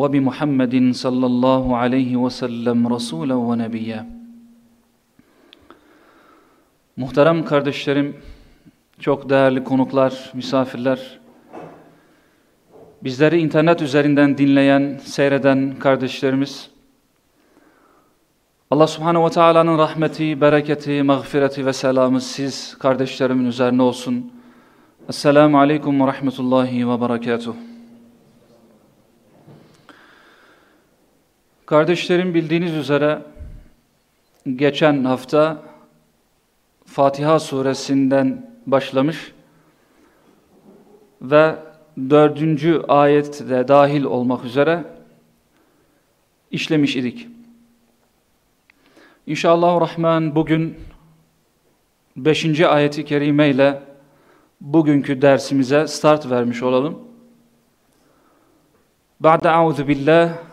وبمحمد صلى الله عليه وسلم رسولا ونبيا Muhterem kardeşlerim, çok değerli konuklar, misafirler, bizleri internet üzerinden dinleyen, seyreden kardeşlerimiz, Allah subhanehu ve teala'nın rahmeti, bereketi, mağfireti ve selamı siz kardeşlerimin üzerine olsun. Esselamu aleyküm ve rahmetullahi ve berekatuhu. Kardeşlerim bildiğiniz üzere geçen hafta Fatiha suresinden başlamış ve dördüncü ayette dahil olmak üzere işlemiş idik. İnşallah Rahman bugün beşinci ayeti kerime ile bugünkü dersimize start vermiş olalım. Ba'de auzu billah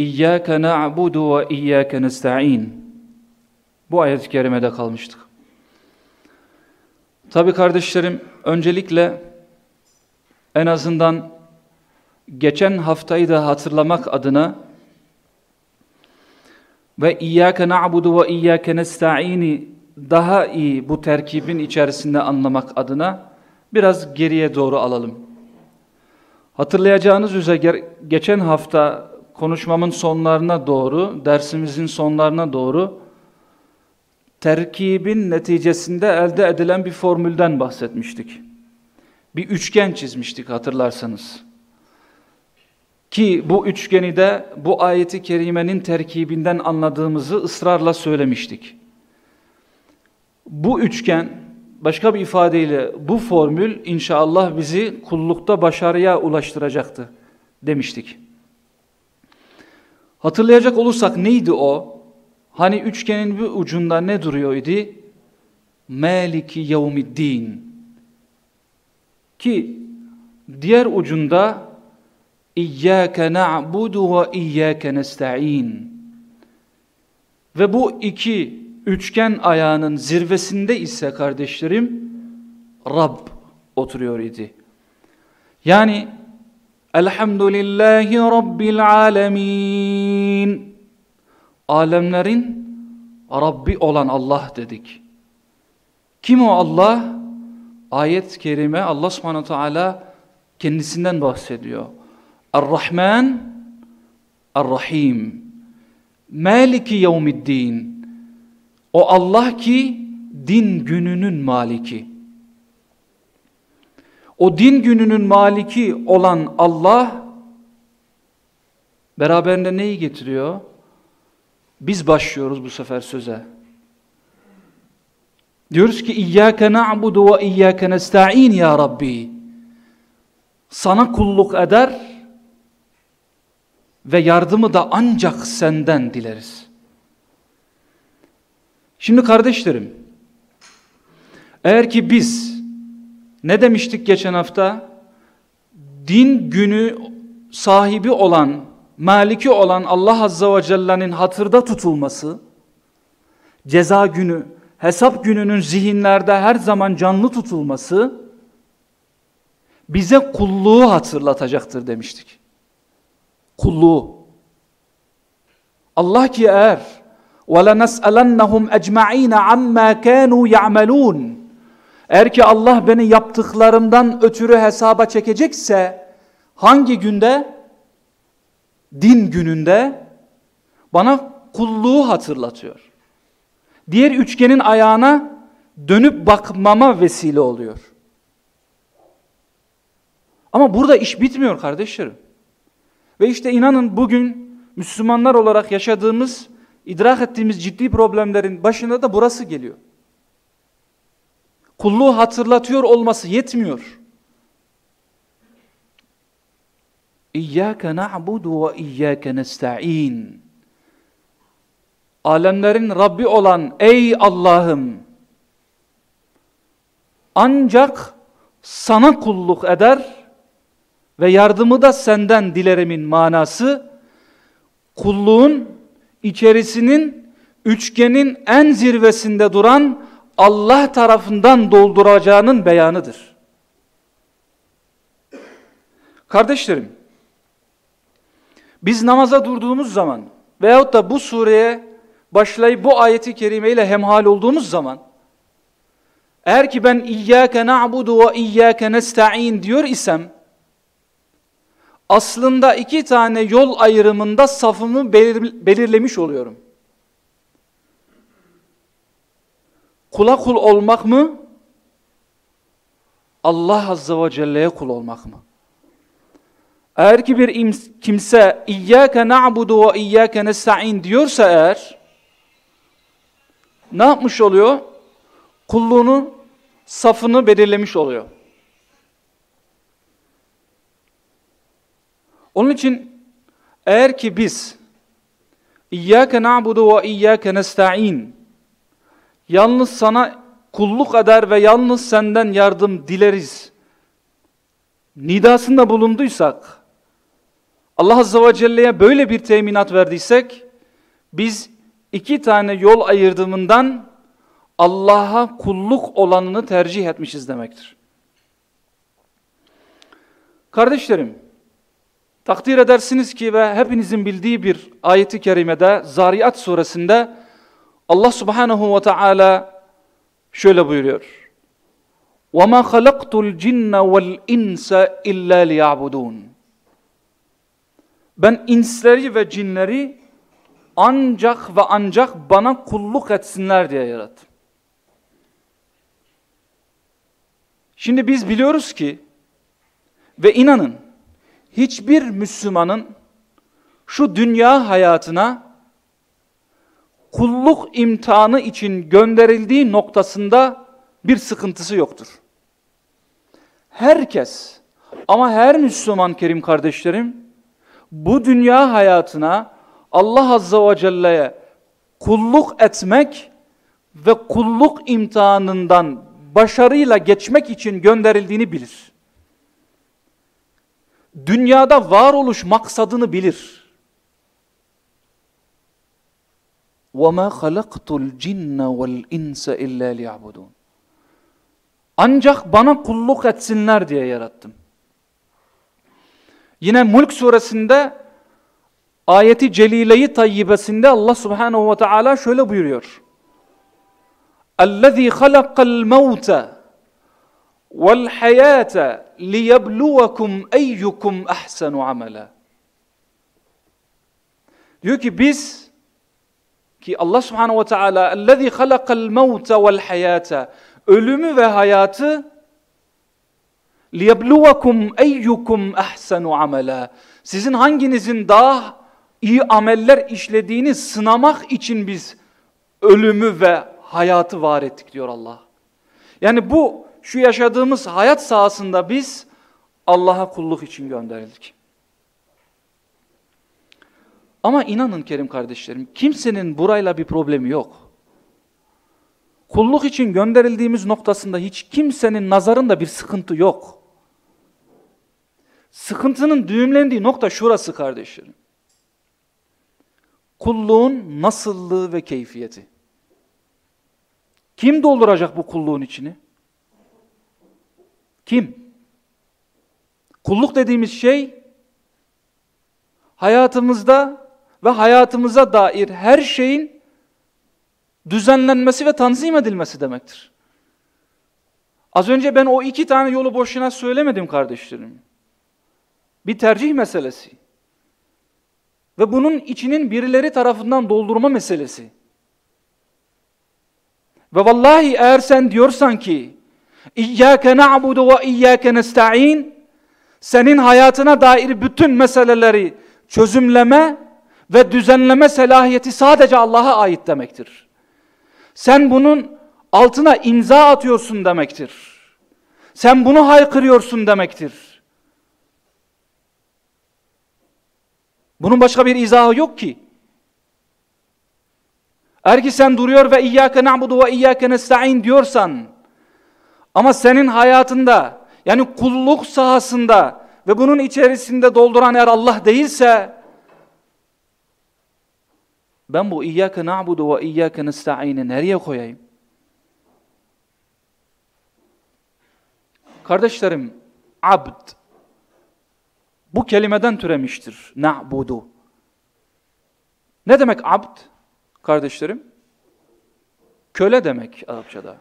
İyyâke na'budu ve iyyâke nesta'in. Bu ayet-i kerimede kalmıştık. Tabi kardeşlerim, öncelikle en azından geçen haftayı da hatırlamak adına ve İyyâke na'budu ve iyyâke nesta'ini daha iyi bu terkibin içerisinde anlamak adına biraz geriye doğru alalım. Hatırlayacağınız üzere geçen hafta konuşmamın sonlarına doğru, dersimizin sonlarına doğru terkibin neticesinde elde edilen bir formülden bahsetmiştik. Bir üçgen çizmiştik hatırlarsanız. Ki bu üçgeni de bu ayeti kerimenin terkibinden anladığımızı ısrarla söylemiştik. Bu üçgen, başka bir ifadeyle bu formül inşallah bizi kullukta başarıya ulaştıracaktı demiştik. Hatırlayacak olursak neydi o? Hani üçgenin bir ucunda ne duruyor idi? Maliki yevmiddin. Ki diğer ucunda İyyâke na'budu ve iyyâke nesta'in. Ve bu iki üçgen ayağının zirvesinde ise kardeşlerim Rab oturuyor idi. Yani Elhamdülillahi Rabbil alemin. Alemlerin Rabbi olan Allah dedik. Kim o Allah? Ayet-i kerime Allah subhanahu teala kendisinden bahsediyor. Er-Rahman, Er-Rahim. Maliki yevmiddin. O Allah ki din gününün maliki. O din gününün maliki olan Allah beraberinde neyi getiriyor? Biz başlıyoruz bu sefer söze. Diyoruz ki İyyâke na'budu ve iyyâke nesta'in ya Rabbi. Sana kulluk eder ve yardımı da ancak senden dileriz. Şimdi kardeşlerim, eğer ki biz ne demiştik geçen hafta? Din günü sahibi olan, maliki olan Allah Azza ve Celle'nin hatırda tutulması, ceza günü, hesap gününün zihinlerde her zaman canlı tutulması, bize kulluğu hatırlatacaktır demiştik. Kulluğu. Allah ki eğer وَلَنَسْأَلَنَّهُمْ اَجْمَع۪ينَ عَمَّا كَانُوا يَعْمَلُونَ eğer ki Allah beni yaptıklarımdan ötürü hesaba çekecekse hangi günde? Din gününde bana kulluğu hatırlatıyor. Diğer üçgenin ayağına dönüp bakmama vesile oluyor. Ama burada iş bitmiyor kardeşlerim. Ve işte inanın bugün Müslümanlar olarak yaşadığımız, idrak ettiğimiz ciddi problemlerin başında da burası geliyor kulluğu hatırlatıyor olması yetmiyor. İyyâke na'budu ve iyyâke nesta'in. alemlerin Rabbi olan ey Allah'ım ancak sana kulluk eder ve yardımı da senden dilerimin manası kulluğun içerisinin üçgenin en zirvesinde duran Allah tarafından dolduracağının beyanıdır. Kardeşlerim, biz namaza durduğumuz zaman veyahut da bu sureye başlayıp bu ayeti kerimeyle hemhal olduğumuz zaman eğer ki ben İyyâke na'budu ve İyyâke nesta'in diyor isem aslında iki tane yol ayrımında safımı belir belirlemiş oluyorum. Kula kul olmak mı? Allah Azze ve Celle'ye kul olmak mı? Eğer ki bir kimse İyyâke na'budu ve İyyâke nesta'in diyorsa eğer ne yapmış oluyor? Kulluğunu, safını belirlemiş oluyor. Onun için eğer ki biz İyyâke na'budu ve İyyâke nesta'in yalnız sana kulluk eder ve yalnız senden yardım dileriz nidasında bulunduysak Allah Azze ve Celle'ye böyle bir teminat verdiysek biz iki tane yol ayırdığından Allah'a kulluk olanını tercih etmişiz demektir. Kardeşlerim, takdir edersiniz ki ve hepinizin bildiği bir ayeti kerimede Zariyat suresinde Allah subhanahu ve teala şöyle buyuruyor. وَمَا خَلَقْتُ الْجِنَّ وَالْاِنْسَ اِلَّا لِيَعْبُدُونَ Ben insleri ve cinleri ancak ve ancak bana kulluk etsinler diye yarattım. Şimdi biz biliyoruz ki ve inanın hiçbir Müslümanın şu dünya hayatına kulluk imtihanı için gönderildiği noktasında bir sıkıntısı yoktur. Herkes ama her Müslüman kerim kardeşlerim bu dünya hayatına Allah Azze ve Celle'ye kulluk etmek ve kulluk imtihanından başarıyla geçmek için gönderildiğini bilir. Dünyada varoluş maksadını bilir. وَمَا خَلَقْتُ الْجِنَّ وَالْاِنْسَ اِلَّا لِيَعْبُدُونَ Ancak bana kulluk etsinler diye yarattım. Yine Mulk suresinde ayeti celileyi tayyibesinde Allah subhanehu ve teala şöyle buyuruyor. اَلَّذ۪ي خَلَقَ الْمَوْتَ وَالْحَيَاةَ لِيَبْلُوَكُمْ اَيُّكُمْ اَحْسَنُ عَمَلًا Diyor ki biz ki Allah subhanehu ve teala اَلَّذ۪ي خَلَقَ الْمَوْتَ وَالْحَيَاةَ ölümü ve hayatı لِيَبْلُوَكُمْ اَيُّكُمْ اَحْسَنُ عَمَلًا Sizin hanginizin daha iyi ameller işlediğini sınamak için biz ölümü ve hayatı var ettik diyor Allah. Yani bu şu yaşadığımız hayat sahasında biz Allah'a kulluk için gönderildik. Ama inanın Kerim kardeşlerim kimsenin burayla bir problemi yok. Kulluk için gönderildiğimiz noktasında hiç kimsenin nazarında bir sıkıntı yok. Sıkıntının düğümlendiği nokta şurası kardeşlerim. Kulluğun nasıllığı ve keyfiyeti. Kim dolduracak bu kulluğun içini? Kim? Kulluk dediğimiz şey hayatımızda ve hayatımıza dair her şeyin düzenlenmesi ve tanzim edilmesi demektir. Az önce ben o iki tane yolu boşuna söylemedim kardeşlerim. Bir tercih meselesi. Ve bunun içinin birileri tarafından doldurma meselesi. Ve vallahi eğer sen diyorsan ki İyyâke na'budu ve iyyâke nesta'in senin hayatına dair bütün meseleleri çözümleme ve düzenleme selahiyeti sadece Allah'a ait demektir. Sen bunun altına imza atıyorsun demektir. Sen bunu haykırıyorsun demektir. Bunun başka bir izahı yok ki. Eğer ki sen duruyor ve İyyâke na'budu ve İyyâke nesta'in diyorsan ama senin hayatında yani kulluk sahasında ve bunun içerisinde dolduran eğer Allah değilse ben bu İyyâke na'budu ve İyyâke nesta'ini nereye koyayım? Kardeşlerim, abd bu kelimeden türemiştir. Na'budu. Ne demek abd? Kardeşlerim, köle demek Arapçada.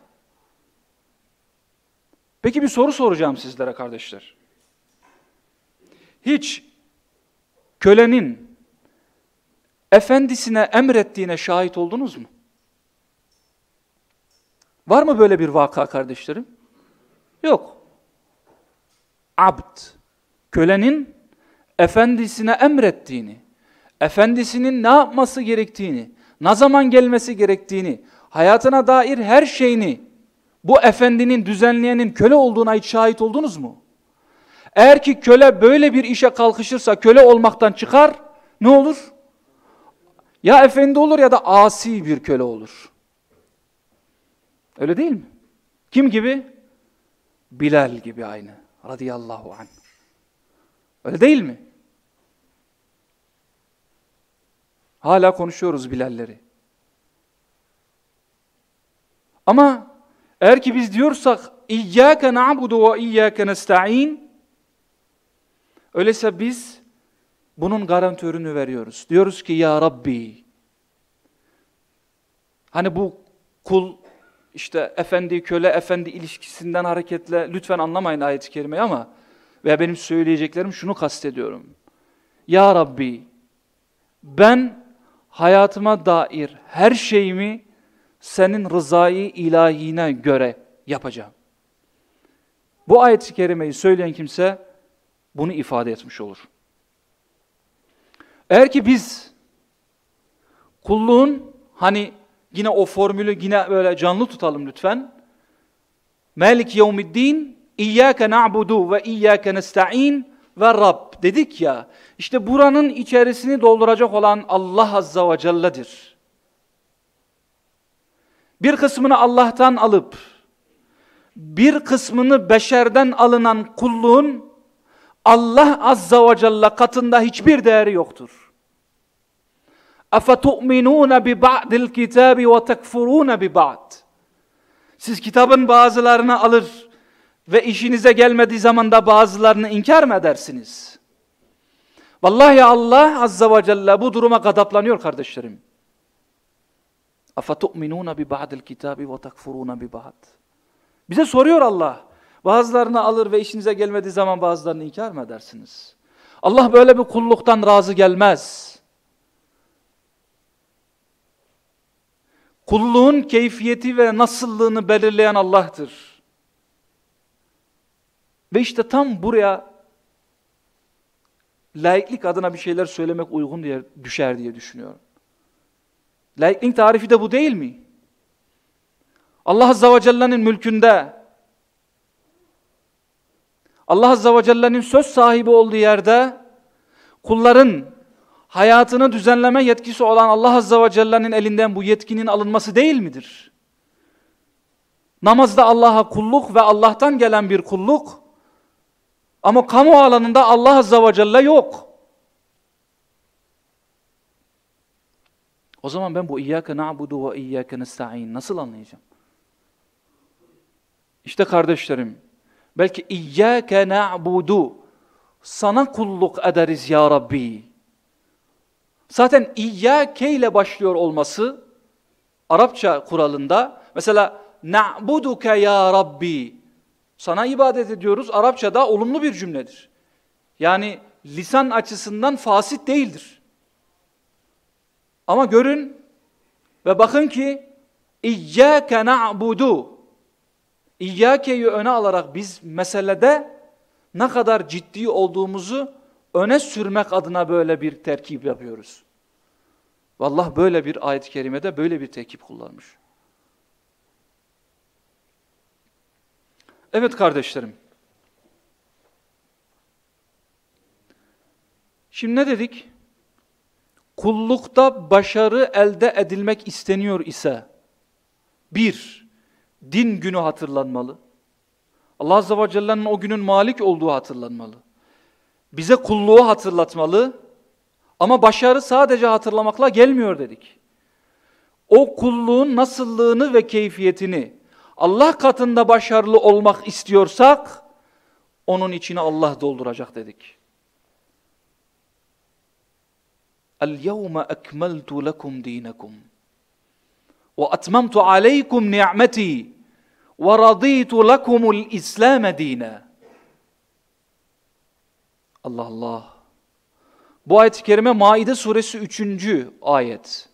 Peki bir soru soracağım sizlere kardeşler. Hiç kölenin efendisine emrettiğine şahit oldunuz mu? Var mı böyle bir vaka kardeşlerim? Yok. Abd, kölenin efendisine emrettiğini, efendisinin ne yapması gerektiğini, ne zaman gelmesi gerektiğini, hayatına dair her şeyini bu efendinin, düzenleyenin köle olduğuna hiç şahit oldunuz mu? Eğer ki köle böyle bir işe kalkışırsa köle olmaktan çıkar, ne olur? Ya efendi olur ya da asi bir köle olur. Öyle değil mi? Kim gibi? Bilal gibi aynı. Radıyallahu anh. Öyle değil mi? Hala konuşuyoruz Bilalleri. Ama eğer ki biz diyorsak İyyâke na'budu ve İyyâke nesta'in öyleyse biz bunun garantörünü veriyoruz. Diyoruz ki ya Rabbi hani bu kul işte efendi köle efendi ilişkisinden hareketle lütfen anlamayın ayet-i kerimeyi ama veya benim söyleyeceklerim şunu kastediyorum. Ya Rabbi ben hayatıma dair her şeyimi senin rızayı ilahine göre yapacağım. Bu ayet-i kerimeyi söyleyen kimse bunu ifade etmiş olur. Eğer ki biz kulluğun hani yine o formülü yine böyle canlı tutalım lütfen. Malik yevmiddin İyyâke na'budu ve iyyâke nesta'in ve Rab dedik ya. İşte buranın içerisini dolduracak olan Allah Azza ve Celle'dir. Bir kısmını Allah'tan alıp bir kısmını beşerden alınan kulluğun Allah Azza ve Celle katında hiçbir değeri yoktur. اَفَتُؤْمِنُونَ بِبَعْدِ الْكِتَابِ وَتَكْفُرُونَ بِبَعْدِ Siz kitabın bazılarını alır ve işinize gelmediği zaman da bazılarını inkar mı edersiniz? Vallahi Allah Azza ve Celle bu duruma gadaplanıyor kardeşlerim. اَفَتُؤْمِنُونَ بِبَعْدِ الْكِتَابِ وَتَكْفُرُونَ بِبَعْدِ Bize soruyor Allah. Bazılarını alır ve işinize gelmediği zaman bazılarını inkar mı edersiniz? Allah böyle bir kulluktan razı gelmez. Kulluğun keyfiyeti ve nasıllığını belirleyen Allah'tır. Ve işte tam buraya laiklik adına bir şeyler söylemek uygun diye düşer diye düşünüyorum. Laiklik tarifi de bu değil mi? Allah Azze ve Celle'nin mülkünde, Allah Azze ve Celle'nin söz sahibi olduğu yerde, kulların hayatını düzenleme yetkisi olan Allah Azze ve Celle'nin elinden bu yetkinin alınması değil midir? Namazda Allah'a kulluk ve Allah'tan gelen bir kulluk, ama kamu alanında Allah Azze ve Celle yok. O zaman ben bu İyyâke na'budu ve İyyâke nesta'in nasıl anlayacağım? İşte kardeşlerim, belki İyyâke na'budu, sana kulluk ederiz ya Rabbi. Zaten İyyâke ile başlıyor olması, Arapça kuralında, mesela na'buduke ya Rabbi, sana ibadet ediyoruz, Arapçada olumlu bir cümledir. Yani lisan açısından fasit değildir. Ama görün ve bakın ki İyyâke na'budu İyyâke'yi öne alarak biz meselede ne kadar ciddi olduğumuzu öne sürmek adına böyle bir terkip yapıyoruz. Vallah böyle bir ayet-i kerimede böyle bir terkip kullanmış. Evet kardeşlerim. Şimdi ne dedik? kullukta başarı elde edilmek isteniyor ise, bir, Din günü hatırlanmalı. Allah Azze ve Celle'nin o günün malik olduğu hatırlanmalı. Bize kulluğu hatırlatmalı ama başarı sadece hatırlamakla gelmiyor dedik. O kulluğun nasıllığını ve keyfiyetini Allah katında başarılı olmak istiyorsak onun içine Allah dolduracak dedik. El yevme ekmeltu lekum dinakum. وأتممت عليكم نعمتي وَرَضِيتُ لَكُمُ الْإِسْلَامَ دِينًا Allah Allah. Bu ayet-i kerime Maide suresi 3. ayet.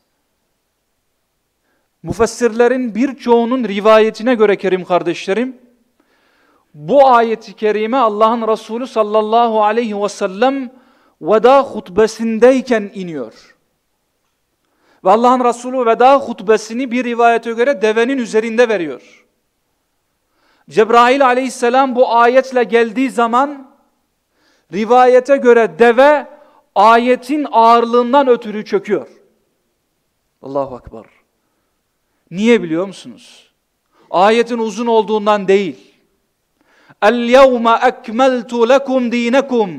Müfessirlerin birçoğunun rivayetine göre Kerim kardeşlerim, bu ayet-i kerime Allah'ın Resulü sallallahu aleyhi ve sellem veda hutbesindeyken iniyor. Ve Allah'ın Resulü veda hutbesini bir rivayete göre devenin üzerinde veriyor. Cebrail aleyhisselam bu ayetle geldiği zaman rivayete göre deve ayetin ağırlığından ötürü çöküyor. Allahu Akbar. Niye biliyor musunuz? Ayetin uzun olduğundan değil. El-yevme ekmeltu lekum dinekum.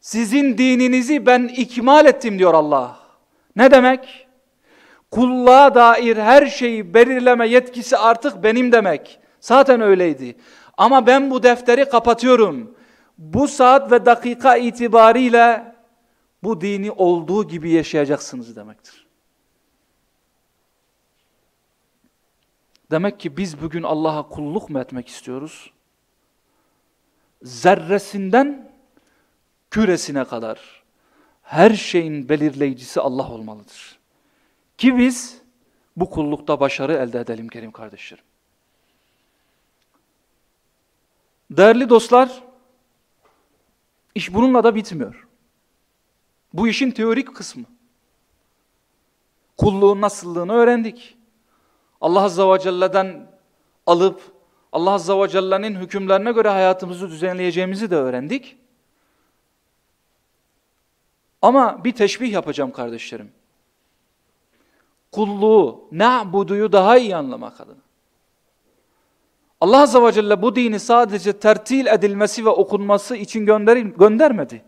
Sizin dininizi ben ikmal ettim diyor Allah. Ne demek? Kulluğa dair her şeyi belirleme yetkisi artık benim demek. Zaten öyleydi. Ama ben bu defteri kapatıyorum. Bu saat ve dakika itibariyle bu dini olduğu gibi yaşayacaksınız demektir. Demek ki biz bugün Allah'a kulluk mu etmek istiyoruz? Zerresinden küresine kadar her şeyin belirleyicisi Allah olmalıdır. Ki biz bu kullukta başarı elde edelim Kerim kardeşlerim. Değerli dostlar, iş bununla da bitmiyor. Bu işin teorik kısmı. Kulluğun nasıllığını öğrendik. Allah Azze ve Celle'den alıp Allah Azze ve Celle'nin hükümlerine göre hayatımızı düzenleyeceğimizi de öğrendik. Ama bir teşbih yapacağım kardeşlerim. Kulluğu, na'buduyu daha iyi anlamak adına. Allah Azze ve Celle bu dini sadece tertil edilmesi ve okunması için göndermedi.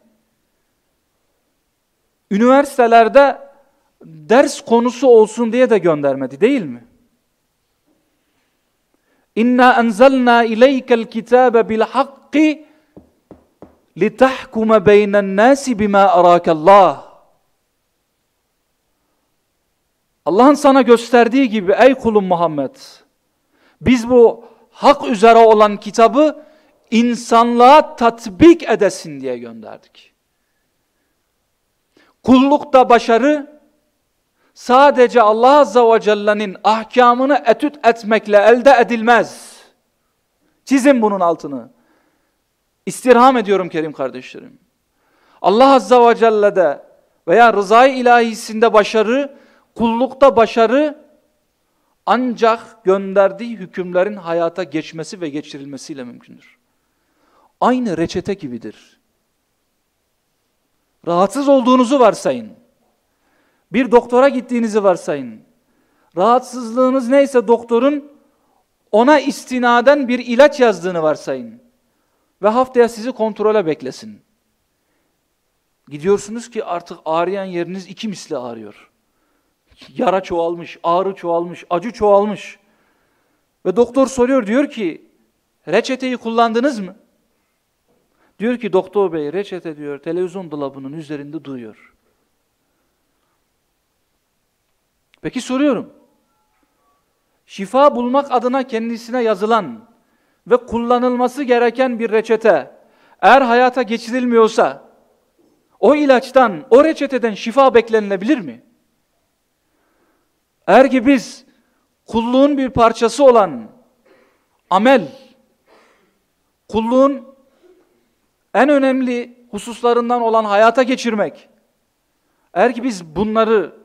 Üniversitelerde ders konusu olsun diye de göndermedi değil mi? İnna enzelna ileykel kitabe bil hakki litahkume beynen nasi bima arakallah. Allah'ın sana gösterdiği gibi ey kulum Muhammed biz bu hak üzere olan kitabı insanlığa tatbik edesin diye gönderdik. Kullukta başarı sadece Allah Azze ve Celle'nin ahkamını etüt etmekle elde edilmez. Çizin bunun altını. İstirham ediyorum Kerim kardeşlerim. Allah Azze ve Celle'de veya rızayı ilahisinde başarı, kullukta başarı ancak gönderdiği hükümlerin hayata geçmesi ve geçirilmesiyle mümkündür. Aynı reçete gibidir. Rahatsız olduğunuzu varsayın. Bir doktora gittiğinizi varsayın. Rahatsızlığınız neyse doktorun ona istinaden bir ilaç yazdığını varsayın. Ve haftaya sizi kontrole beklesin. Gidiyorsunuz ki artık ağrıyan yeriniz iki misli ağrıyor. Yara çoğalmış, ağrı çoğalmış, acı çoğalmış. Ve doktor soruyor diyor ki reçeteyi kullandınız mı? Diyor ki doktor bey reçete diyor televizyon dolabının üzerinde duruyor. Peki soruyorum. Şifa bulmak adına kendisine yazılan ve kullanılması gereken bir reçete eğer hayata geçirilmiyorsa o ilaçtan, o reçeteden şifa beklenilebilir mi? Eğer ki biz kulluğun bir parçası olan amel, kulluğun en önemli hususlarından olan hayata geçirmek, eğer ki biz bunları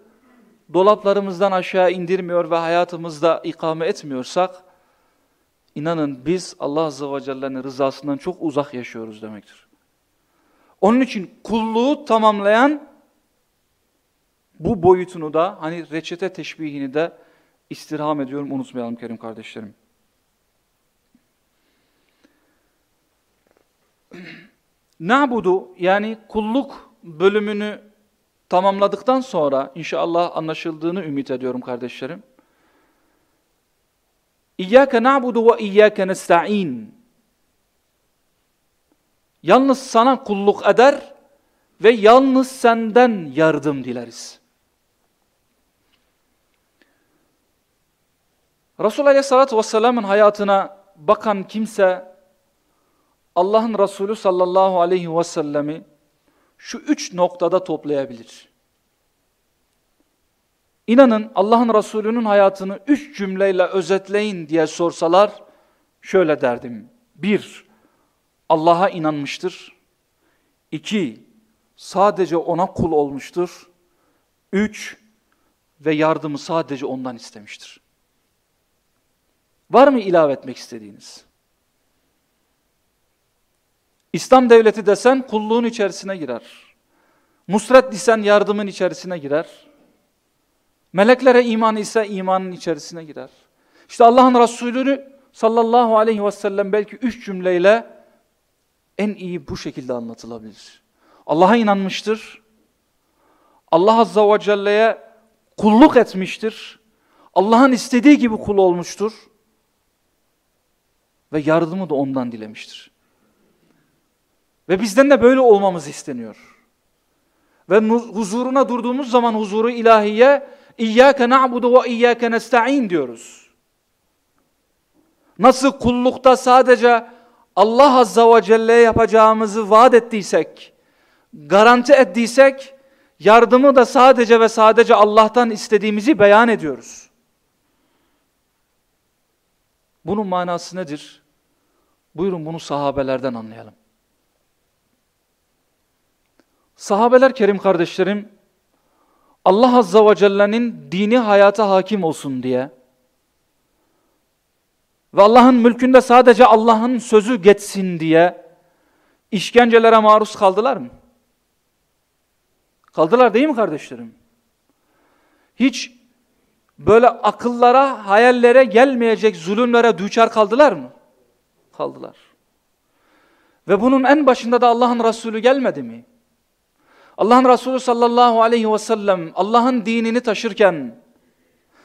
dolaplarımızdan aşağı indirmiyor ve hayatımızda ikame etmiyorsak, inanın biz Allah Azze ve Celle'nin rızasından çok uzak yaşıyoruz demektir. Onun için kulluğu tamamlayan bu boyutunu da hani reçete teşbihini de istirham ediyorum unutmayalım Kerim kardeşlerim. Na'budu yani kulluk bölümünü tamamladıktan sonra inşallah anlaşıldığını ümit ediyorum kardeşlerim. İyyâke na'budu ve iyyâke nesta'in. Yalnız sana kulluk eder ve yalnız senden yardım dileriz. Resulullah Aleyhisselatü Vesselam'ın hayatına bakan kimse Allah'ın Resulü sallallahu aleyhi ve sellemi şu üç noktada toplayabilir. İnanın Allah'ın Resulü'nün hayatını üç cümleyle özetleyin diye sorsalar şöyle derdim. Bir, Allah'a inanmıştır. İki, sadece ona kul olmuştur. Üç, ve yardımı sadece ondan istemiştir. Var mı ilave etmek istediğiniz? İslam devleti desen kulluğun içerisine girer. Nusret desen yardımın içerisine girer. Meleklere iman ise imanın içerisine girer. İşte Allah'ın Resulü'nü sallallahu aleyhi ve sellem belki üç cümleyle en iyi bu şekilde anlatılabilir. Allah'a inanmıştır. Allah Azza ve Celle'ye kulluk etmiştir. Allah'ın istediği gibi kul olmuştur. Ve yardımı da ondan dilemiştir. Ve bizden de böyle olmamız isteniyor. Ve huzuruna durduğumuz zaman huzuru ilahiye İyyâke na'budu ve iyyâke nesta'in diyoruz. Nasıl kullukta sadece Allah Azza ve Celle'ye yapacağımızı vaat ettiysek, garanti ettiysek, yardımı da sadece ve sadece Allah'tan istediğimizi beyan ediyoruz. Bunun manası nedir? Buyurun bunu sahabelerden anlayalım. Sahabeler kerim kardeşlerim, Allah Azza ve Celle'nin dini hayata hakim olsun diye ve Allah'ın mülkünde sadece Allah'ın sözü geçsin diye işkencelere maruz kaldılar mı? Kaldılar değil mi kardeşlerim? Hiç böyle akıllara, hayallere gelmeyecek zulümlere düçar kaldılar mı? Kaldılar. Ve bunun en başında da Allah'ın Resulü gelmedi mi? Allah'ın Resulü sallallahu aleyhi ve sellem Allah'ın dinini taşırken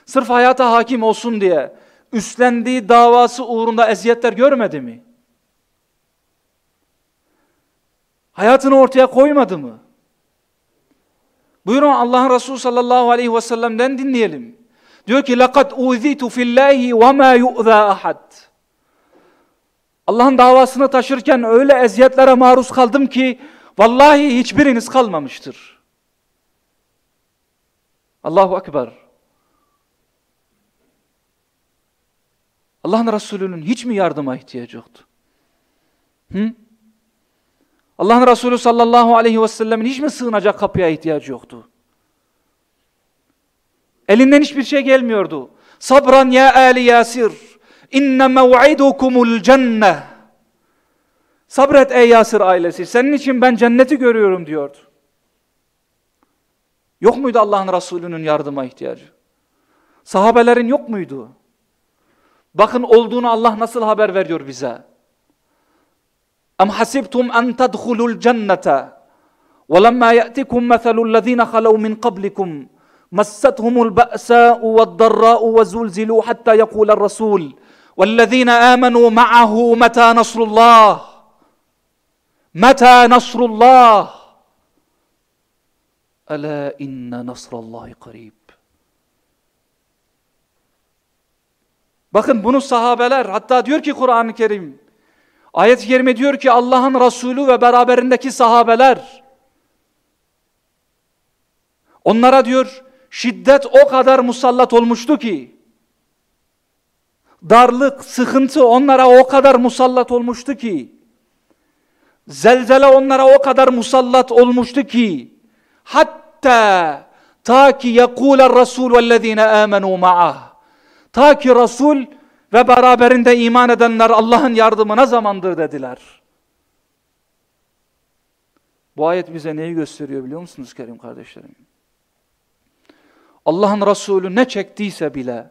sırf hayata hakim olsun diye üstlendiği davası uğrunda eziyetler görmedi mi? Hayatını ortaya koymadı mı? Buyurun Allah'ın Resulü sallallahu aleyhi ve sellem'den dinleyelim. Diyor ki لَقَدْ اُذِيتُ فِي اللّٰهِ وَمَا يُؤْذَى أَحَدٍ Allah'ın davasını taşırken öyle eziyetlere maruz kaldım ki Vallahi hiçbiriniz kalmamıştır. Allahu Ekber. Allah'ın Resulü'nün hiç mi yardıma ihtiyacı yoktu? Hı? Allah'ın Resulü sallallahu aleyhi ve sellemin hiç mi sığınacak kapıya ihtiyacı yoktu? Elinden hiçbir şey gelmiyordu. Sabran ya Ali Yasir. İnne mev'idukumul cenneh. Sabret ey Yasir ailesi. Senin için ben cenneti görüyorum diyordu. Yok muydu Allah'ın Resulü'nün yardıma ihtiyacı? Sahabelerin yok muydu? Bakın olduğunu Allah nasıl haber veriyor bize. Em hasibtum en tedhulul cennete ve lemma ye'tikum meselul lezine halav min qablikum messethumul ba'sa'u ve'd-darra'u ve zulzilu hatta yekulel rasul وَالَّذ۪ينَ آمَنُوا مَعَهُ مَتَى نَصْرُ اللّٰهِ Meta nasrullah? Ela inne nasrallahi karib. Bakın bunu sahabeler hatta diyor ki Kur'an-ı Kerim ayet-i kerime diyor ki Allah'ın Resulü ve beraberindeki sahabeler onlara diyor şiddet o kadar musallat olmuştu ki darlık, sıkıntı onlara o kadar musallat olmuştu ki Zelzele onlara o kadar musallat olmuştu ki hatta ta ki yekuler Resul vellezine amenu ma'ah ta ki Resul ve beraberinde iman edenler Allah'ın yardımı ne zamandır dediler. Bu ayet bize neyi gösteriyor biliyor musunuz Kerim kardeşlerim? Allah'ın Resulü ne çektiyse bile,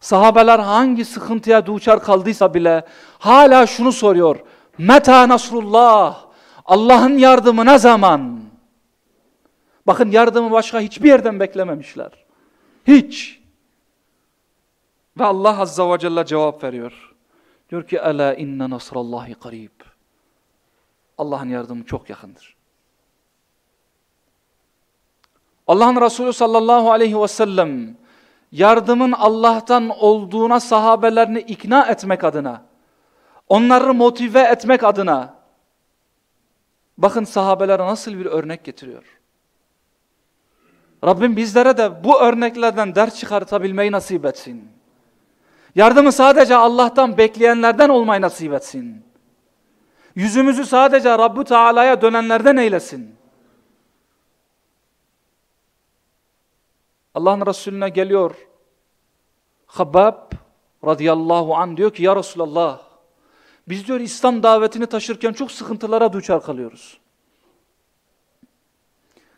sahabeler hangi sıkıntıya duçar kaldıysa bile, hala şunu soruyor. Meta nasrullah, Allah'ın yardımı ne zaman? Bakın yardımı başka hiçbir yerden beklememişler. Hiç. Ve Allah Azza ve Celle cevap veriyor. Diyor ki, Ela inne nasrallahi karib. Allah'ın yardımı çok yakındır. Allah'ın Resulü sallallahu aleyhi ve sellem yardımın Allah'tan olduğuna sahabelerini ikna etmek adına, onları motive etmek adına, bakın sahabelere nasıl bir örnek getiriyor. Rabbim bizlere de bu örneklerden ders çıkartabilmeyi nasip etsin. Yardımı sadece Allah'tan bekleyenlerden olmayı nasip etsin. Yüzümüzü sadece Rabbu Teala'ya dönenlerden eylesin. Allah'ın Resulüne geliyor. Habbab radıyallahu an diyor ki ya Resulallah biz diyor İslam davetini taşırken çok sıkıntılara duçar kalıyoruz.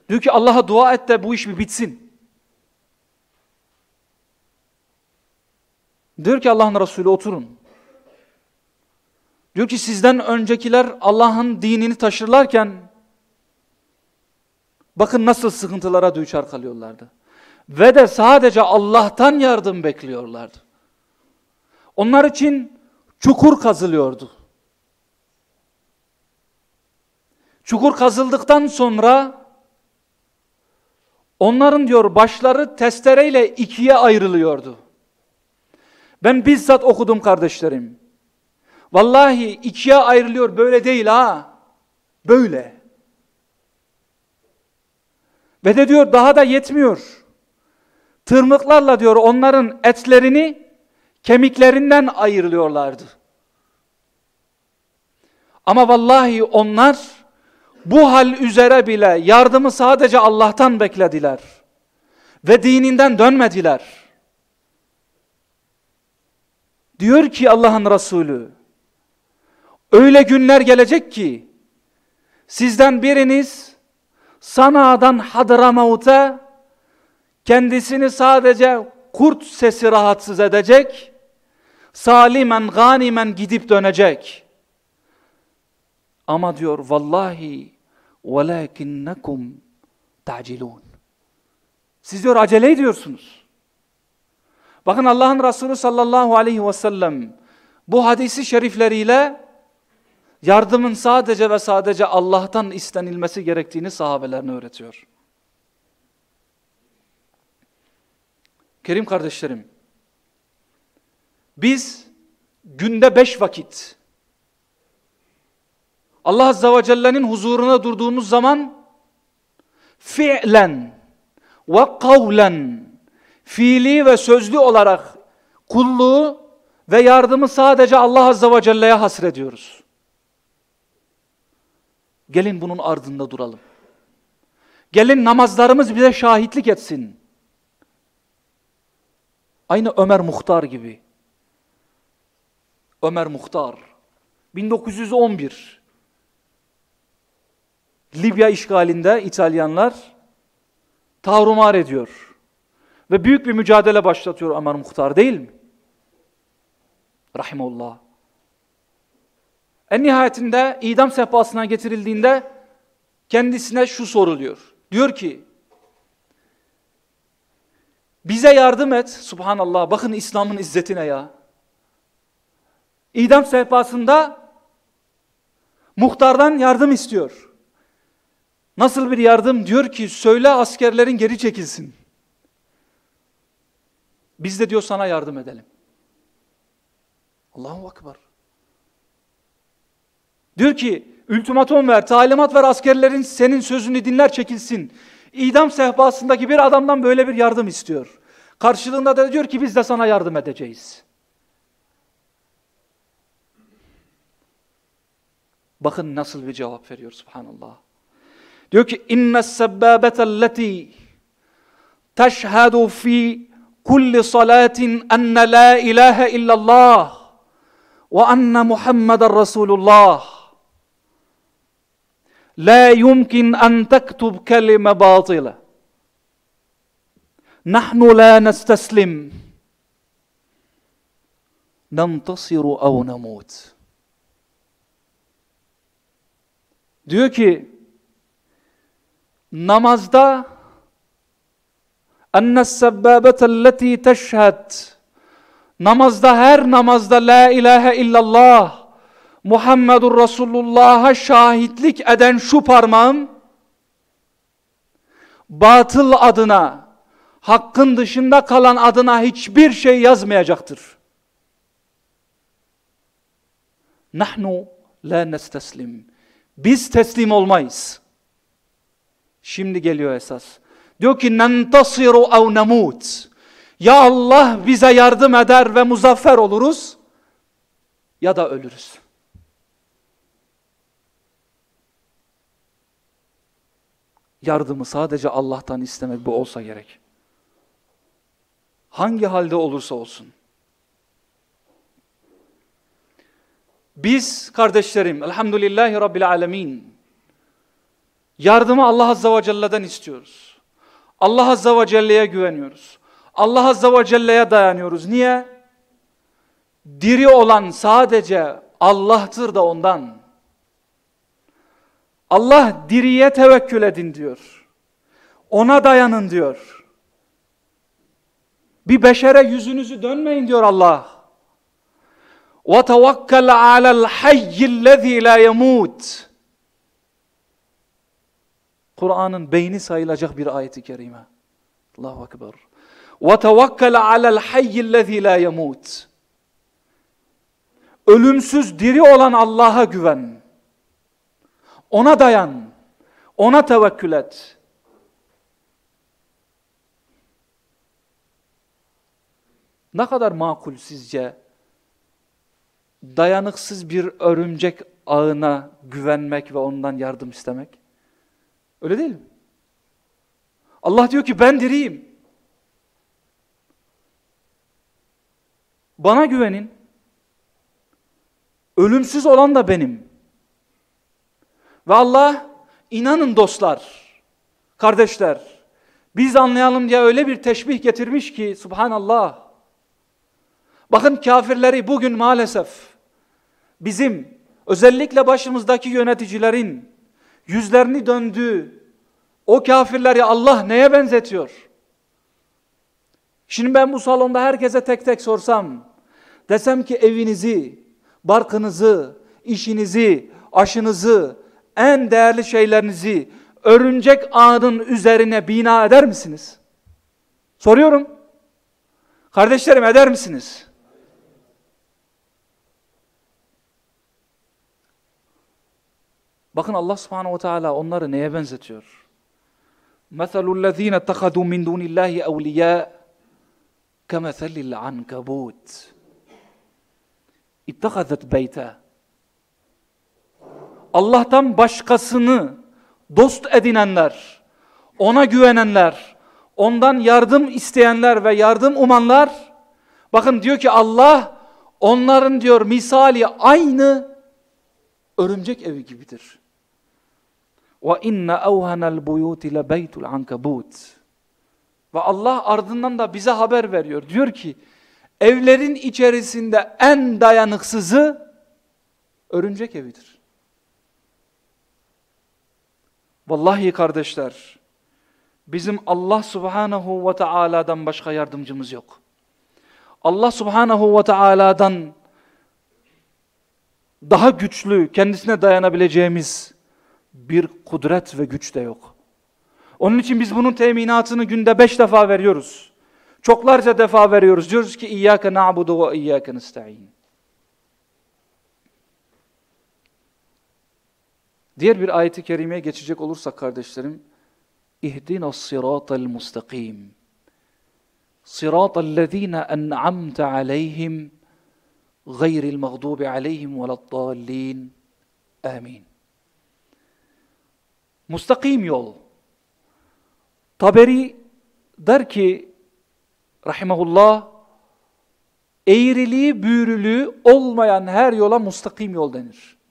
Diyor ki Allah'a dua et de bu iş bir bitsin. Diyor ki Allah'ın Resulü oturun. Diyor ki sizden öncekiler Allah'ın dinini taşırlarken bakın nasıl sıkıntılara düçar kalıyorlardı. Ve de sadece Allah'tan yardım bekliyorlardı. Onlar için çukur kazılıyordu. Çukur kazıldıktan sonra onların diyor başları testereyle ikiye ayrılıyordu. Ben bizzat okudum kardeşlerim. Vallahi ikiye ayrılıyor böyle değil ha. Böyle. Ve de diyor daha da yetmiyor. Tırmıklarla diyor onların etlerini kemiklerinden ayrılıyorlardı. Ama vallahi onlar bu hal üzere bile yardımı sadece Allah'tan beklediler. Ve dininden dönmediler. Diyor ki Allah'ın Resulü, öyle günler gelecek ki, sizden biriniz Sana'dan Hadramavut'a kendisini sadece kurt sesi rahatsız edecek, salimen ganimen gidip dönecek. Ama diyor vallahi velakinnekum tacilun. Siz diyor acele ediyorsunuz. Bakın Allah'ın Resulü sallallahu aleyhi ve sellem bu hadisi şerifleriyle yardımın sadece ve sadece Allah'tan istenilmesi gerektiğini sahabelerine öğretiyor. Kerim kardeşlerim, biz günde beş vakit Allah Azze ve Celle'nin huzuruna durduğumuz zaman fi'len ve kavlen fiili ve sözlü olarak kulluğu ve yardımı sadece Allah Azze ve Celle'ye hasrediyoruz. Gelin bunun ardında duralım. Gelin namazlarımız bize şahitlik etsin. Aynı Ömer Muhtar gibi. Ömer Muhtar 1911 Libya işgalinde İtalyanlar tavrumar ediyor. Ve büyük bir mücadele başlatıyor Ömer Muhtar değil mi? Rahimullah. En nihayetinde idam sehpasına getirildiğinde kendisine şu soruluyor. Diyor ki bize yardım et. Subhanallah. Bakın İslam'ın izzetine ya. İdam sehpasında muhtardan yardım istiyor. Nasıl bir yardım? Diyor ki söyle askerlerin geri çekilsin. Biz de diyor sana yardım edelim. Allahu Akbar. Diyor ki ultimatom ver, talimat ver askerlerin senin sözünü dinler çekilsin. İdam sehpasındaki bir adamdan böyle bir yardım istiyor. Karşılığında da diyor ki biz de sana yardım edeceğiz. Bakın nasıl bir cevap veriyor subhanallah. Diyor ki inne sebbâbetelleti teşhedü fi kulli salatin enne la ilahe illallah ve enne Muhammeden Resulullah la yumkin en tektub kelime batıla Nahnu la nesteslim. Nantasiru ev nemut. Diyor ki namazda enne sebbâbetelleti teşhed namazda her namazda la ilahe illallah Muhammedur Resulullah'a şahitlik eden şu parmağım batıl adına hakkın dışında kalan adına hiçbir şey yazmayacaktır. Nahnu la nesteslim. Biz teslim olmayız. Şimdi geliyor esas. Diyor ki nentasiru ev nemut. Ya Allah bize yardım eder ve muzaffer oluruz ya da ölürüz. Yardımı sadece Allah'tan istemek bu olsa gerek. Hangi halde olursa olsun. Biz kardeşlerim elhamdülillahi rabbil alemin yardımı Allah azze ve celle'den istiyoruz. Allah azze ve celle'ye güveniyoruz. Allah azze ve celle'ye dayanıyoruz. Niye? Diri olan sadece Allah'tır da ondan. Allah diriye tevekkül edin diyor. Ona dayanın diyor. Bir beşere yüzünüzü dönmeyin diyor Allah. وَتَوَكَّلْ عَلَى الْحَيِّ الَّذ۪ي لَا يَمُوتُ Kur'an'ın beyni sayılacak bir ayeti kerime. Allahu Ekber. وَتَوَكَّلْ عَلَى الْحَيِّ الَّذ۪ي لَا يَمُوتُ Ölümsüz diri olan Allah'a güven. Ona dayan. Ona tevekkül et. Ne kadar makul sizce dayanıksız bir örümcek ağına güvenmek ve ondan yardım istemek? Öyle değil mi? Allah diyor ki ben diriyim. Bana güvenin. Ölümsüz olan da benim. Ve Allah inanın dostlar, kardeşler, biz anlayalım diye öyle bir teşbih getirmiş ki subhanallah. Bakın kafirleri bugün maalesef bizim özellikle başımızdaki yöneticilerin yüzlerini döndüğü o kafirleri Allah neye benzetiyor? Şimdi ben bu salonda herkese tek tek sorsam, desem ki evinizi, barkınızı, işinizi, aşınızı, en değerli şeylerinizi örümcek ağının üzerine bina eder misiniz? Soruyorum. Kardeşlerim eder misiniz? Bakın Allah subhanehu ve teala onları neye benzetiyor? مَثَلُ الَّذ۪ينَ اتَّخَذُوا مِنْ دُونِ اللّٰهِ اَوْلِيَاءَ كَمَثَلِ الْعَنْكَبُوتِ اتَّخَذَتْ بَيْتًا Allah'tan başkasını dost edinenler, ona güvenenler, ondan yardım isteyenler ve yardım umanlar, bakın diyor ki Allah, onların diyor misali aynı örümcek evi gibidir. Ve inne evhanel buyuti le beytul ankabut. Ve Allah ardından da bize haber veriyor. Diyor ki evlerin içerisinde en dayanıksızı örümcek evidir. Vallahi kardeşler bizim Allah subhanahu ve taala'dan başka yardımcımız yok. Allah subhanahu ve taala'dan daha güçlü, kendisine dayanabileceğimiz bir kudret ve güç de yok. Onun için biz bunun teminatını günde beş defa veriyoruz. Çoklarca defa veriyoruz. Diyoruz ki İyyâke na'budu ve İyyâke. Diğer bir ayeti kerimeye geçecek olursak kardeşlerim. İhdina sıratal mustakim. Sıratal lezîne en'amte aleyhim gayril mağdubi aleyhim veleddallin. Amin. Mustakim yol. Taberi der ki rahimahullah eğriliği büğrülüğü olmayan her yola mustakim yol denir.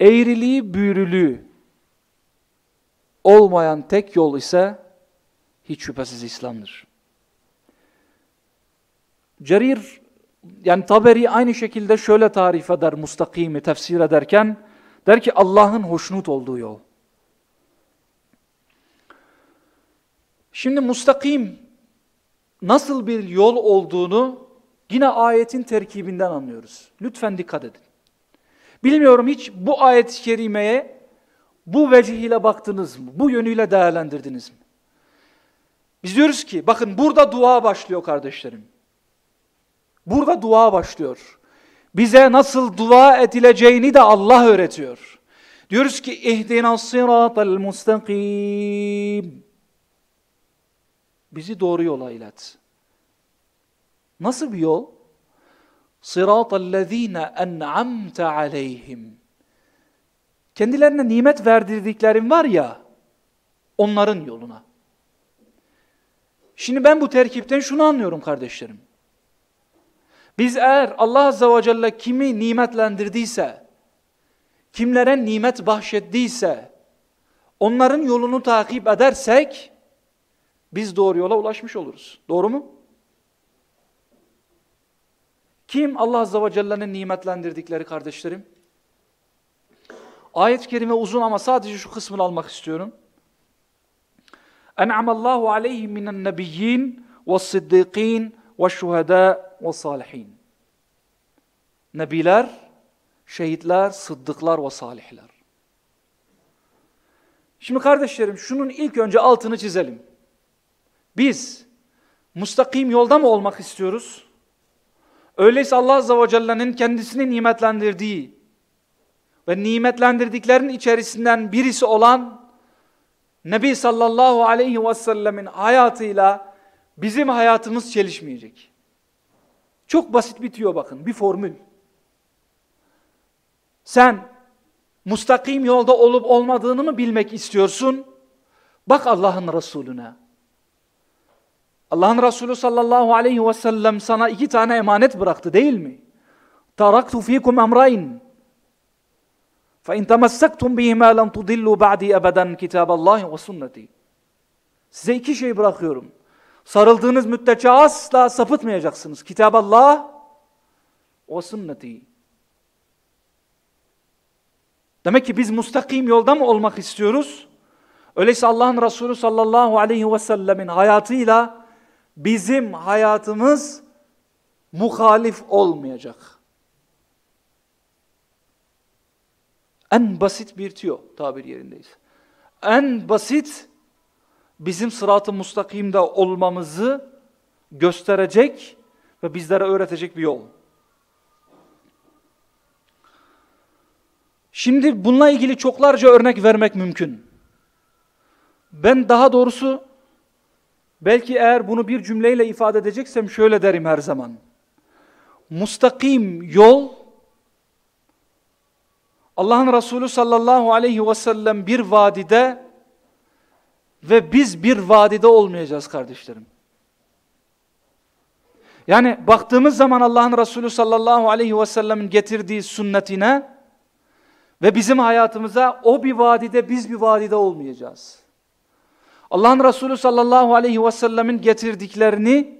Eğriliği büğrülüğü olmayan tek yol ise hiç şüphesiz İslam'dır. Cerir yani Taberi aynı şekilde şöyle tarif eder mustakimi tefsir ederken der ki Allah'ın hoşnut olduğu yol. Şimdi mustakim nasıl bir yol olduğunu yine ayetin terkibinden anlıyoruz. Lütfen dikkat edin. Bilmiyorum hiç bu ayet-i kerimeye bu vecih ile baktınız mı? Bu yönüyle değerlendirdiniz mi? Biz diyoruz ki bakın burada dua başlıyor kardeşlerim. Burada dua başlıyor. Bize nasıl dua edileceğini de Allah öğretiyor. Diyoruz ki ihdina sıratal mustakim. Bizi doğru yola ilet. Nasıl bir yol? Sıratallezine en'amte aleyhim. Kendilerine nimet verdirdiklerin var ya, onların yoluna. Şimdi ben bu terkipten şunu anlıyorum kardeşlerim. Biz eğer Allah Azze ve Celle kimi nimetlendirdiyse, kimlere nimet bahşettiyse, onların yolunu takip edersek, biz doğru yola ulaşmış oluruz. Doğru mu? Kim Allah Azze ve Celle'nin nimetlendirdikleri kardeşlerim? Ayet-i kerime uzun ama sadece şu kısmını almak istiyorum. Minen nebiyyin ve siddiqin ve şuhada ve salihin. Nebiler, şehitler, sıddıklar ve salihler. Şimdi kardeşlerim şunun ilk önce altını çizelim. Biz mustakim yolda mı olmak istiyoruz? Öyleyse Allah Azze ve Celle'nin kendisini nimetlendirdiği ve nimetlendirdiklerin içerisinden birisi olan Nebi sallallahu aleyhi ve sellemin hayatıyla bizim hayatımız çelişmeyecek. Çok basit bitiyor bakın bir formül. Sen mustakim yolda olup olmadığını mı bilmek istiyorsun? Bak Allah'ın Resulüne. Allah'ın Resulü sallallahu aleyhi ve sellem sana iki tane emanet bıraktı değil mi? Taraktu fikum emrayn. Fe in temessaktum bihima lan tudillu ba'di ebeden kitaballahi ve sünneti. Size iki şey bırakıyorum. Sarıldığınız müddetçe asla sapıtmayacaksınız. Kitaballah ve sünneti. Demek ki biz mustakim yolda mı olmak istiyoruz? Öyleyse Allah'ın Resulü sallallahu aleyhi ve sellemin hayatıyla bizim hayatımız muhalif olmayacak. En basit bir tüyo tabir yerindeyiz. En basit bizim sırat-ı mustakimde olmamızı gösterecek ve bizlere öğretecek bir yol. Şimdi bununla ilgili çoklarca örnek vermek mümkün. Ben daha doğrusu belki eğer bunu bir cümleyle ifade edeceksem şöyle derim her zaman. Mustakim yol Allah'ın Resulü sallallahu aleyhi ve sellem bir vadide ve biz bir vadide olmayacağız kardeşlerim. Yani baktığımız zaman Allah'ın Resulü sallallahu aleyhi ve sellemin getirdiği sünnetine ve bizim hayatımıza o bir vadide biz bir vadide olmayacağız. Allah'ın Resulü sallallahu aleyhi ve sellemin getirdiklerini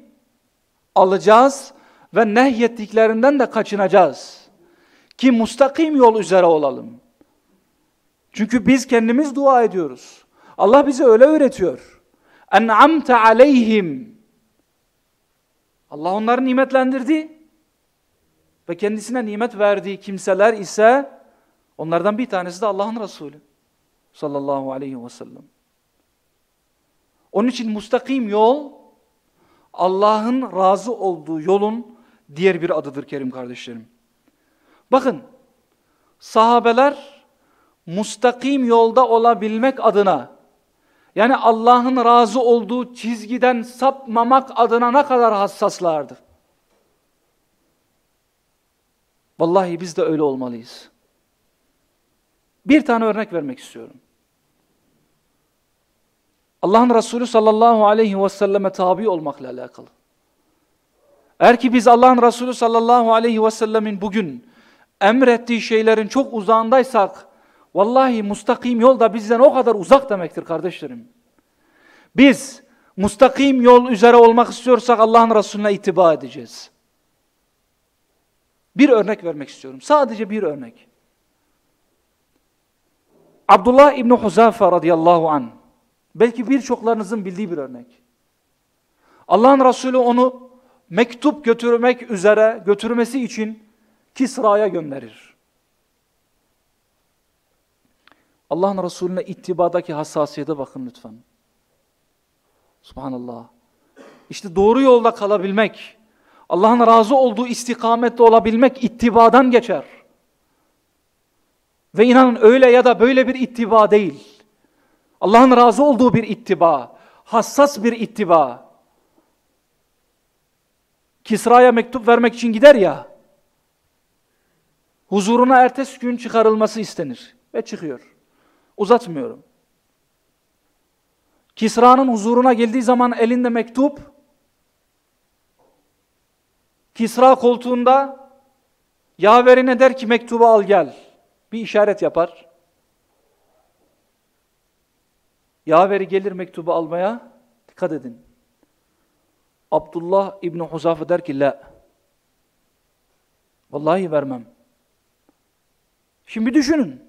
alacağız ve nehyettiklerinden de kaçınacağız. Ki mustakim yol üzere olalım. Çünkü biz kendimiz dua ediyoruz. Allah bize öyle öğretiyor. En'amte aleyhim. Allah onları nimetlendirdi. Ve kendisine nimet verdiği kimseler ise onlardan bir tanesi de Allah'ın Resulü. Sallallahu aleyhi ve sellem. Onun için mustakim yol Allah'ın razı olduğu yolun diğer bir adıdır Kerim kardeşlerim. Bakın sahabeler mustakim yolda olabilmek adına yani Allah'ın razı olduğu çizgiden sapmamak adına ne kadar hassaslardı. Vallahi biz de öyle olmalıyız. Bir tane örnek vermek istiyorum. Allah'ın Resulü sallallahu aleyhi ve selleme tabi olmakla alakalı. Eğer ki biz Allah'ın Resulü sallallahu aleyhi ve sellemin bugün emrettiği şeylerin çok uzağındaysak, vallahi mustakim yol da bizden o kadar uzak demektir kardeşlerim. Biz mustakim yol üzere olmak istiyorsak Allah'ın Resulüne ittiba edeceğiz. Bir örnek vermek istiyorum. Sadece bir örnek. Abdullah İbni Huzafe radıyallahu an. Belki birçoklarınızın bildiği bir örnek. Allah'ın Resulü onu mektup götürmek üzere götürmesi için Kisra'ya gönderir. Allah'ın Resulüne ittibadaki hassasiyete bakın lütfen. Subhanallah. İşte doğru yolda kalabilmek, Allah'ın razı olduğu istikamette olabilmek ittibadan geçer. Ve inanın öyle ya da böyle bir ittiba değil. Allah'ın razı olduğu bir ittiba, hassas bir ittiba. Kisra'ya mektup vermek için gider ya, huzuruna ertesi gün çıkarılması istenir ve çıkıyor. Uzatmıyorum. Kisra'nın huzuruna geldiği zaman elinde mektup, Kisra koltuğunda yaverine der ki mektubu al gel. Bir işaret yapar. Yaveri gelir mektubu almaya. Dikkat edin. Abdullah İbni Huzafe der ki la. Vallahi vermem. Şimdi düşünün.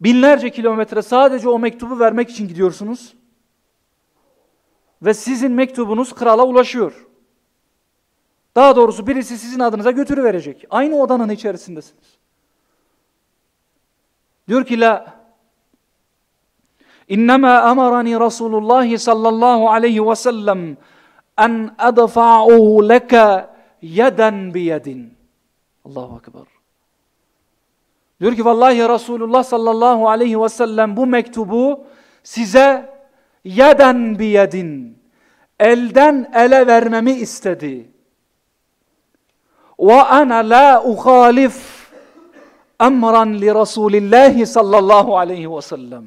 Binlerce kilometre sadece o mektubu vermek için gidiyorsunuz. Ve sizin mektubunuz krala ulaşıyor. Daha doğrusu birisi sizin adınıza götürüverecek. Aynı odanın içerisindesiniz. Diyor ki la İnnemâ amarani Resulullah sallallahu aleyhi ve sellem en edfa'uhu leke yeden biyedin. Allahu Ekber. Diyor ki vallahi Resulullah sallallahu aleyhi ve sellem bu mektubu size yeden biyedin elden ele vermemi istedi. Ve ana la uhalif emran li Resulillahi sallallahu aleyhi ve sellem.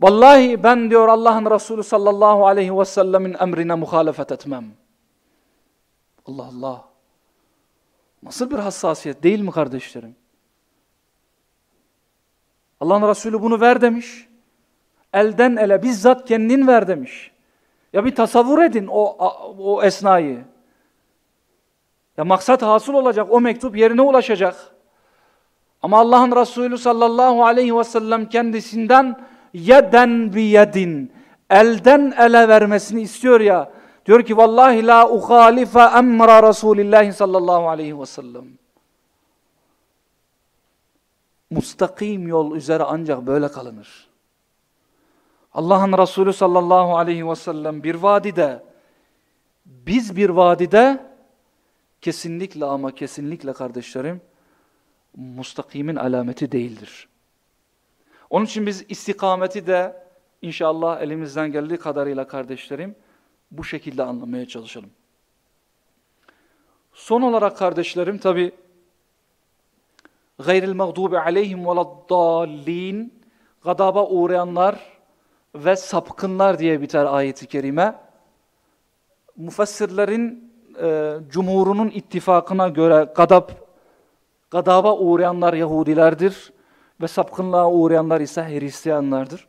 Vallahi ben diyor Allah'ın Resulü sallallahu aleyhi ve sellemin emrine muhalefet etmem. Allah Allah. Nasıl bir hassasiyet değil mi kardeşlerim? Allah'ın Resulü bunu ver demiş. Elden ele bizzat kendin ver demiş. Ya bir tasavvur edin o, o esnayı. Ya maksat hasıl olacak, o mektup yerine ulaşacak. Ama Allah'ın Resulü sallallahu aleyhi ve sellem kendisinden yeden bi yedin, elden ele vermesini istiyor ya. Diyor ki vallahi la uhalife emra Resulillah sallallahu aleyhi ve sellem. Mustakim yol üzere ancak böyle kalınır. Allah'ın Resulü sallallahu aleyhi ve sellem bir vadide, biz bir vadide kesinlikle ama kesinlikle kardeşlerim mustakimin alameti değildir. Onun için biz istikameti de inşallah elimizden geldiği kadarıyla kardeşlerim bu şekilde anlamaya çalışalım. Son olarak kardeşlerim tabi gayril mağdubi aleyhim veladdallin gadaba uğrayanlar ve sapkınlar diye biter ayeti kerime. Müfessirlerin e, cumhurunun ittifakına göre gadab gadaba uğrayanlar Yahudilerdir ve sapkınlığa uğrayanlar ise Hristiyanlardır.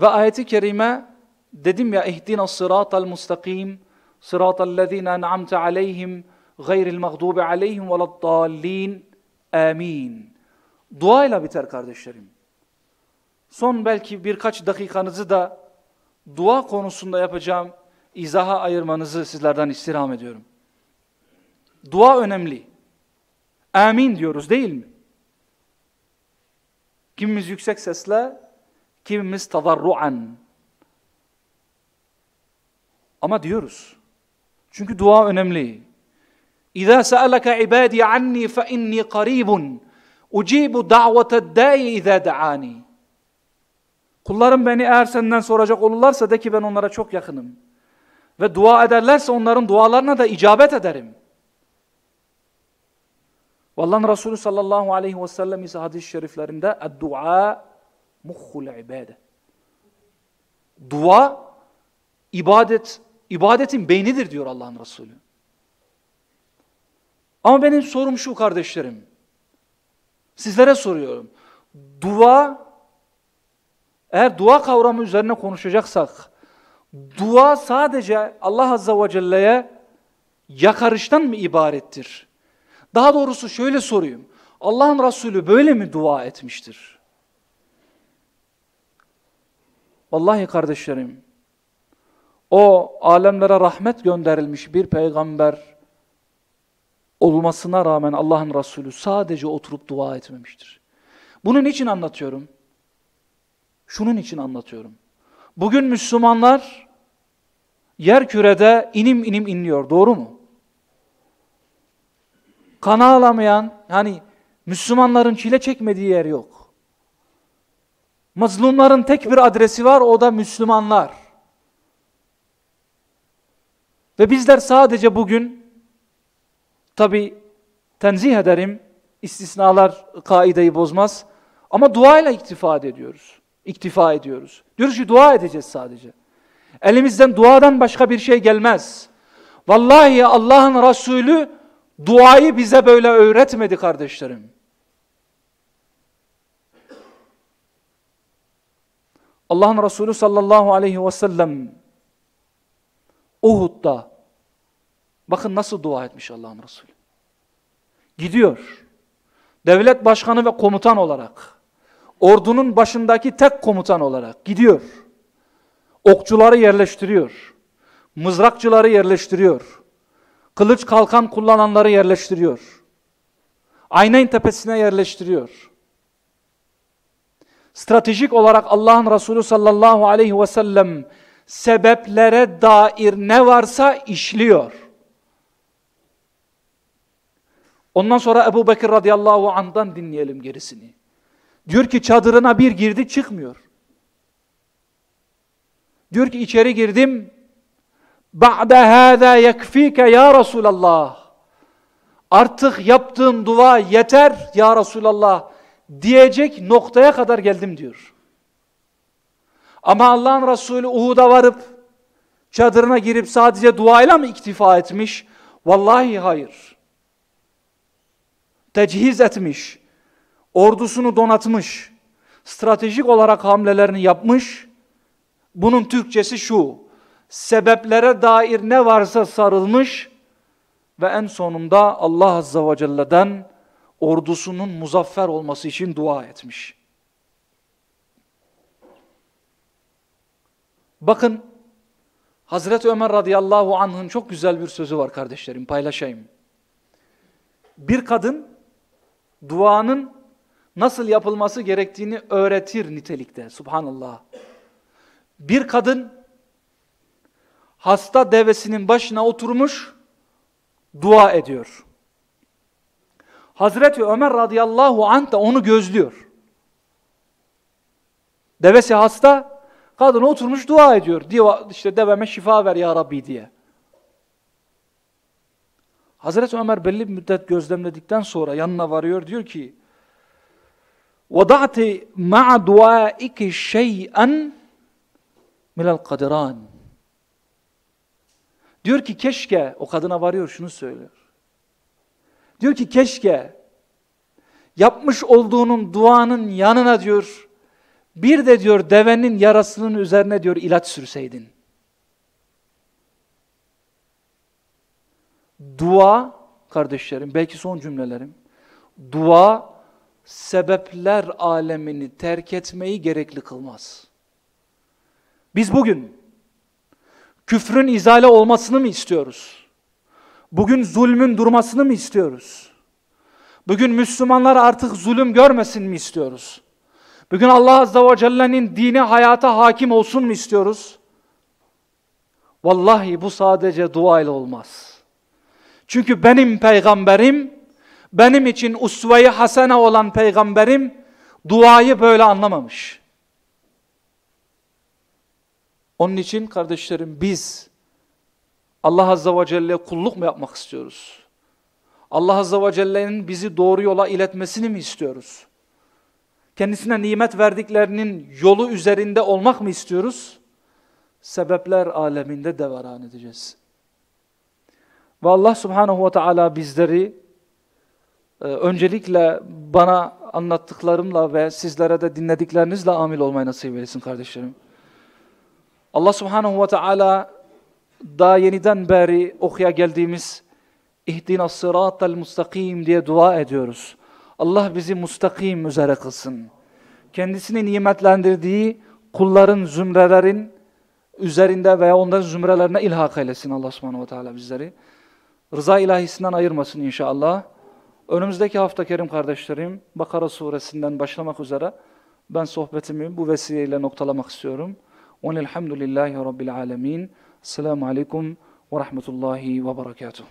Ve ayeti kerime dedim ya ihdina sıratal mustakim sıratal lezine en'amte aleyhim gayril mağdubi aleyhim veladdallin amin. Duayla biter kardeşlerim. Son belki birkaç dakikanızı da dua konusunda yapacağım izaha ayırmanızı sizlerden istirham ediyorum. Dua önemli. Amin diyoruz değil mi? Kimimiz yüksek sesle, kimimiz tadarruan. Ama diyoruz. Çünkü dua önemli. İza sa'alaka ibadi anni fe inni qaribun ucibu da'vete da'i iza da'ani. Kullarım beni eğer senden soracak olurlarsa de ki ben onlara çok yakınım. Ve dua ederlerse onların dualarına da icabet ederim. Vallahi Resulü sallallahu aleyhi ve sellem ise hadis-i şeriflerinde dua muhul ibade. Dua ibadet ibadetin beynidir diyor Allah'ın Resulü. Ama benim sorum şu kardeşlerim. Sizlere soruyorum. Dua Eğer dua kavramı üzerine konuşacaksak, dua sadece Allah Azze ve Celle'ye yakarıştan mı ibarettir? Daha doğrusu şöyle sorayım. Allah'ın Resulü böyle mi dua etmiştir? Vallahi kardeşlerim, o alemlere rahmet gönderilmiş bir peygamber olmasına rağmen Allah'ın Resulü sadece oturup dua etmemiştir. Bunun için anlatıyorum. Şunun için anlatıyorum. Bugün Müslümanlar yer kürede inim inim inliyor. Doğru mu? Kana alamayan, yani Müslümanların çile çekmediği yer yok. Mazlumların tek bir adresi var, o da Müslümanlar. Ve bizler sadece bugün, tabi tenzih ederim, istisnalar kaideyi bozmaz, ama duayla iktifa ediyoruz. İktifa ediyoruz. Diyoruz ki dua edeceğiz sadece. Elimizden duadan başka bir şey gelmez. Vallahi Allah'ın Resulü duayı bize böyle öğretmedi kardeşlerim. Allah'ın Resulü sallallahu aleyhi ve sellem Uhud'da bakın nasıl dua etmiş Allah'ın Resulü. Gidiyor. Devlet başkanı ve komutan olarak ordunun başındaki tek komutan olarak gidiyor. Okçuları yerleştiriyor. Mızrakçıları yerleştiriyor. Kılıç kalkan kullananları yerleştiriyor. Aynen tepesine yerleştiriyor. Stratejik olarak Allah'ın Resulü sallallahu aleyhi ve sellem sebeplere dair ne varsa işliyor. Ondan sonra Ebu Bekir radıyallahu anh'dan dinleyelim gerisini. Diyor ki çadırına bir girdi çıkmıyor. Diyor ki içeri girdim. Ba'de hâzâ yekfîke ya Resulallah. Artık yaptığın dua yeter ya Resulallah diyecek noktaya kadar geldim diyor. Ama Allah'ın Resulü Uhud'a varıp çadırına girip sadece duayla mı iktifa etmiş? Vallahi hayır. Tecihiz etmiş ordusunu donatmış, stratejik olarak hamlelerini yapmış. Bunun Türkçesi şu, sebeplere dair ne varsa sarılmış ve en sonunda Allah Azza ve Celle'den ordusunun muzaffer olması için dua etmiş. Bakın, Hazreti Ömer radıyallahu anh'ın çok güzel bir sözü var kardeşlerim, paylaşayım. Bir kadın, duanın nasıl yapılması gerektiğini öğretir nitelikte. Subhanallah. Bir kadın hasta devesinin başına oturmuş dua ediyor. Hazreti Ömer radıyallahu anh da onu gözlüyor. Devesi hasta, kadın oturmuş dua ediyor. Diyor işte deveme şifa ver ya Rabbi diye. Hazreti Ömer belli bir müddet gözlemledikten sonra yanına varıyor diyor ki وَضَعْتِ مَعَ دُعَائِكِ شَيْئًا مِنَ الْقَدِرَانِ Diyor ki keşke, o kadına varıyor şunu söylüyor. Diyor ki keşke yapmış olduğunun duanın yanına diyor bir de diyor devenin yarasının üzerine diyor ilaç sürseydin. Dua kardeşlerim belki son cümlelerim. Dua sebepler alemini terk etmeyi gerekli kılmaz. Biz bugün küfrün izale olmasını mı istiyoruz? Bugün zulmün durmasını mı istiyoruz? Bugün Müslümanlar artık zulüm görmesin mi istiyoruz? Bugün Allah Azze ve Celle'nin dini hayata hakim olsun mu istiyoruz? Vallahi bu sadece dua ile olmaz. Çünkü benim peygamberim benim için usve-i hasene olan peygamberim duayı böyle anlamamış. Onun için kardeşlerim biz Allah Azze ve Celle kulluk mu yapmak istiyoruz? Allah Azze ve Celle'nin bizi doğru yola iletmesini mi istiyoruz? Kendisine nimet verdiklerinin yolu üzerinde olmak mı istiyoruz? Sebepler aleminde devaran edeceğiz. Ve Allah Subhanahu ve Teala bizleri ee, öncelikle bana anlattıklarımla ve sizlere de dinlediklerinizle amil olmayı nasip eylesin kardeşlerim. Allah subhanahu ve teala daha yeniden beri okuya geldiğimiz İhdina sıratel mustakim diye dua ediyoruz. Allah bizi mustakim üzere kılsın. Kendisini nimetlendirdiği kulların, zümrelerin üzerinde veya onların zümrelerine ilhak eylesin Allah subhanahu ve teala bizleri. Rıza ilahisinden ayırmasın inşallah. Önümüzdeki hafta kerim kardeşlerim Bakara suresinden başlamak üzere ben sohbetimi bu vesileyle noktalamak istiyorum. Velhamdülillahi Rabbil alemin. Selamun aleyküm ve rahmetullahi ve berekatuhu.